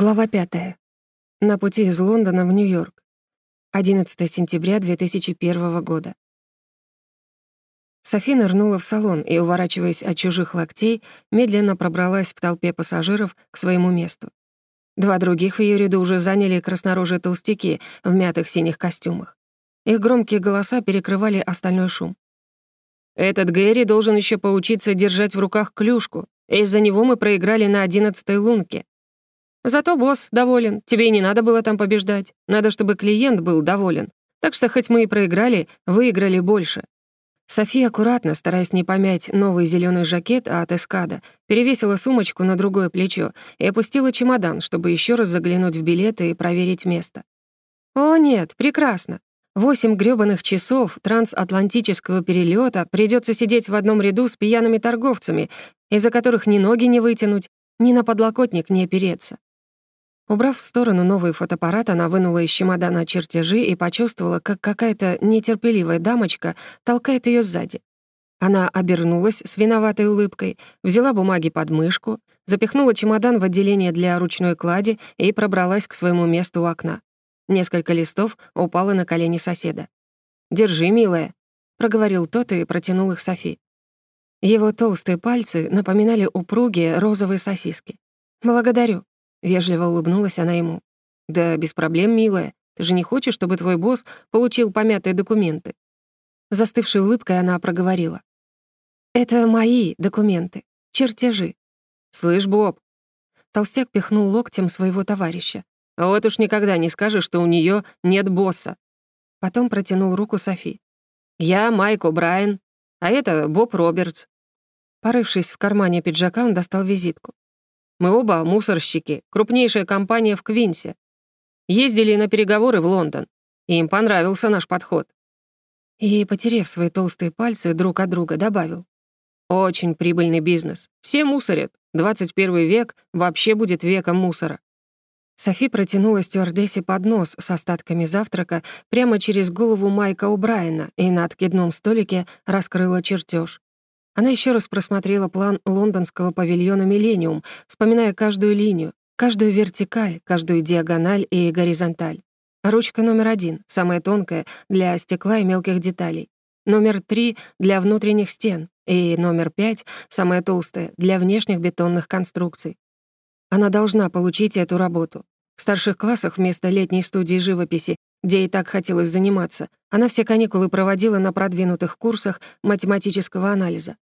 Глава 5. На пути из Лондона в Нью-Йорк. 11 сентября 2001 года. Софи нырнула в салон и, уворачиваясь от чужих локтей, медленно пробралась в толпе пассажиров к своему месту. Два других в её ряду уже заняли краснорожие толстяки в мятых синих костюмах. Их громкие голоса перекрывали остальной шум. «Этот Гэри должен ещё поучиться держать в руках клюшку. Из-за него мы проиграли на одиннадцатой лунке», Зато босс доволен, тебе и не надо было там побеждать. Надо, чтобы клиент был доволен. Так что хоть мы и проиграли, выиграли больше». София аккуратно, стараясь не помять новый зеленый жакет от эскада, перевесила сумочку на другое плечо и опустила чемодан, чтобы еще раз заглянуть в билеты и проверить место. «О, нет, прекрасно. Восемь грёбаных часов трансатлантического перелета придется сидеть в одном ряду с пьяными торговцами, из-за которых ни ноги не вытянуть, ни на подлокотник не опереться. Убрав в сторону новый фотоаппарат, она вынула из чемодана чертежи и почувствовала, как какая-то нетерпеливая дамочка толкает ее сзади. Она обернулась с виноватой улыбкой, взяла бумаги под мышку, запихнула чемодан в отделение для ручной клади и пробралась к своему месту у окна. Несколько листов упало на колени соседа. «Держи, милая», — проговорил тот и протянул их Софи. Его толстые пальцы напоминали упругие розовые сосиски. «Благодарю», Вежливо улыбнулась она ему. «Да без проблем, милая. Ты же не хочешь, чтобы твой босс получил помятые документы?» Застывшей улыбкой она проговорила. «Это мои документы, чертежи». «Слышь, Боб». Толстяк пихнул локтем своего товарища. «Вот уж никогда не скажешь, что у нее нет босса». Потом протянул руку Софи. «Я Майк О'Брайен, а это Боб Робертс». Порывшись в кармане пиджака, он достал визитку. Мы оба мусорщики, крупнейшая компания в Квинсе. Ездили на переговоры в Лондон. Им понравился наш подход. И, потерев свои толстые пальцы друг от друга, добавил. Очень прибыльный бизнес. Все мусорят. 21 век вообще будет веком мусора. Софи протянула стюардессе поднос с остатками завтрака прямо через голову Майка О'Брайена и на откидном столике раскрыла чертеж. Она еще раз просмотрела план лондонского павильона «Миллениум», вспоминая каждую линию, каждую вертикаль, каждую диагональ и горизонталь. Ручка номер один, самая тонкая, для стекла и мелких деталей. Номер три — для внутренних стен. И номер пять, самая толстая, для внешних бетонных конструкций. Она должна получить эту работу. В старших классах вместо летней студии живописи, где ей так хотелось заниматься, она все каникулы проводила на продвинутых курсах математического анализа.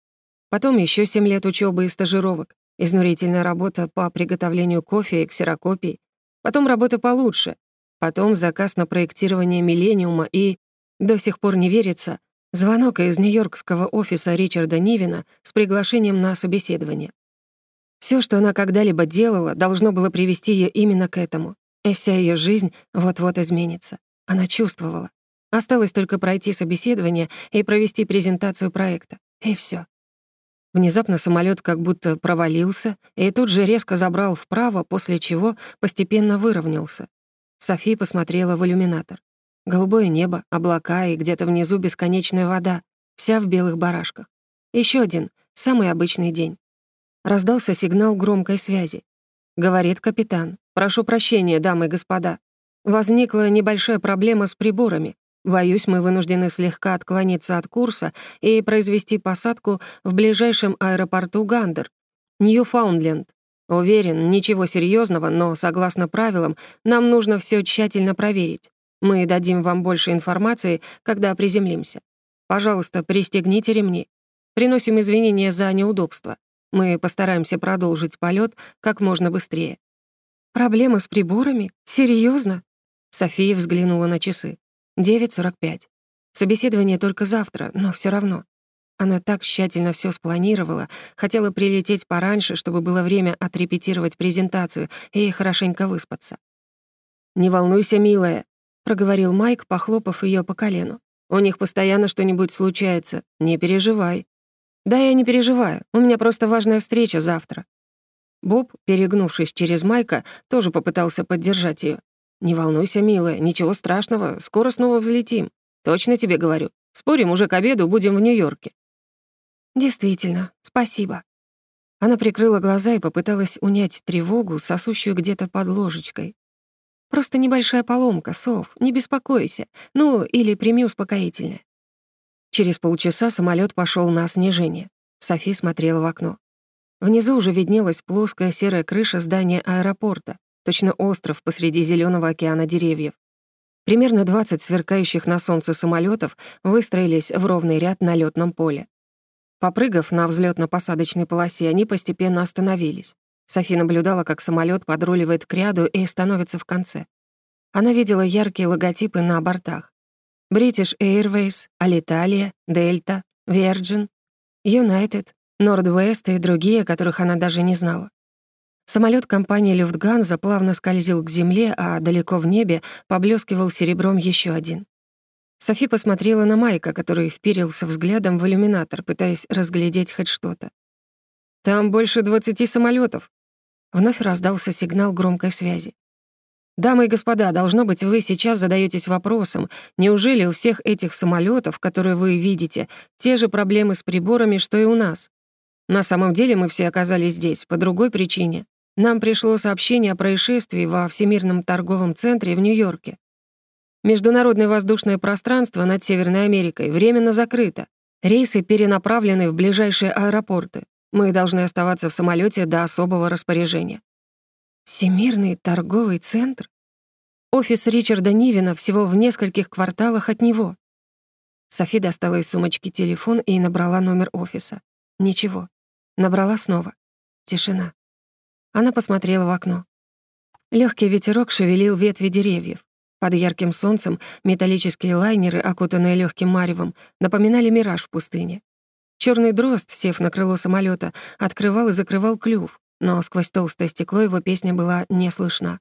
Потом еще 7 лет учебы и стажировок, изнурительная работа по приготовлению кофе и ксерокопий, потом работа получше, потом заказ на проектирование «Миллениума» и, до сих пор не верится, звонок из нью-йоркского офиса Ричарда Нивина с приглашением на собеседование. Все, что она когда-либо делала, должно было привести ее именно к этому, и вся ее жизнь вот-вот изменится. Она чувствовала. Осталось только пройти собеседование и провести презентацию проекта. И все. Внезапно самолет как будто провалился и тут же резко забрал вправо, после чего постепенно выровнялся. Софи посмотрела в иллюминатор. Голубое небо, облака и где-то внизу бесконечная вода, вся в белых барашках. Еще один, самый обычный день. Раздался сигнал громкой связи. Говорит капитан. «Прошу прощения, дамы и господа. Возникла небольшая проблема с приборами. Боюсь, мы вынуждены слегка отклониться от курса и произвести посадку в ближайшем аэропорту Гандер, Ньюфаундленд. Уверен, ничего серьезного, но, согласно правилам, нам нужно все тщательно проверить. Мы дадим вам больше информации, когда приземлимся. Пожалуйста, пристегните ремни. Приносим извинения за неудобства. Мы постараемся продолжить полет как можно быстрее. Проблемы с приборами? Серьезно? София взглянула на часы. 9.45. Собеседование только завтра, но все равно. Она так тщательно все спланировала, хотела прилететь пораньше, чтобы было время отрепетировать презентацию и хорошенько выспаться. «Не волнуйся, милая», — проговорил Майк, похлопав ее по колену. «У них постоянно что-нибудь случается. Не переживай». «Да, я не переживаю. У меня просто важная встреча завтра». Боб, перегнувшись через Майка, тоже попытался поддержать ее. «Не волнуйся, милая, ничего страшного, скоро снова взлетим. Точно тебе говорю. Спорим, уже к обеду будем в Нью-Йорке». «Действительно, спасибо». Она прикрыла глаза и попыталась унять тревогу, сосущую где-то под ложечкой. «Просто небольшая поломка, Сов, не беспокойся. Ну, или прими успокоительное». Через полчаса самолет пошел на снижение. Софи смотрела в окно. Внизу уже виднелась плоская серая крыша здания аэропорта, точно остров посреди зеленого океана деревьев. Примерно 20 сверкающих на солнце самолетов выстроились в ровный ряд на летном поле. Попрыгав на взлетно посадочной полосе, они постепенно остановились. Софи наблюдала, как самолет подруливает к ряду и становится в конце. Она видела яркие логотипы на бортах. British Airways, Alitalia, Delta, Virgin, United, Nordwest и другие, которых она даже не знала. Самолет компании «Люфтганза» плавно скользил к земле, а далеко в небе поблескивал серебром еще один. Софи посмотрела на Майка, который вперился взглядом в иллюминатор, пытаясь разглядеть хоть что-то. «Там больше двадцати самолетов. Вновь раздался сигнал громкой связи. «Дамы и господа, должно быть, вы сейчас задаетесь вопросом, неужели у всех этих самолетов, которые вы видите, те же проблемы с приборами, что и у нас? На самом деле мы все оказались здесь по другой причине. Нам пришло сообщение о происшествии во Всемирном торговом центре в Нью-Йорке. Международное воздушное пространство над Северной Америкой временно закрыто. Рейсы перенаправлены в ближайшие аэропорты. Мы должны оставаться в самолете до особого распоряжения. Всемирный торговый центр? Офис Ричарда Нивина всего в нескольких кварталах от него. Софи достала из сумочки телефон и набрала номер офиса. Ничего. Набрала снова. Тишина. Она посмотрела в окно. Легкий ветерок шевелил ветви деревьев. Под ярким солнцем металлические лайнеры, окутанные легким маревом, напоминали мираж в пустыне. Черный дрозд, сев на крыло самолета, открывал и закрывал клюв, но сквозь толстое стекло его песня была не слышна.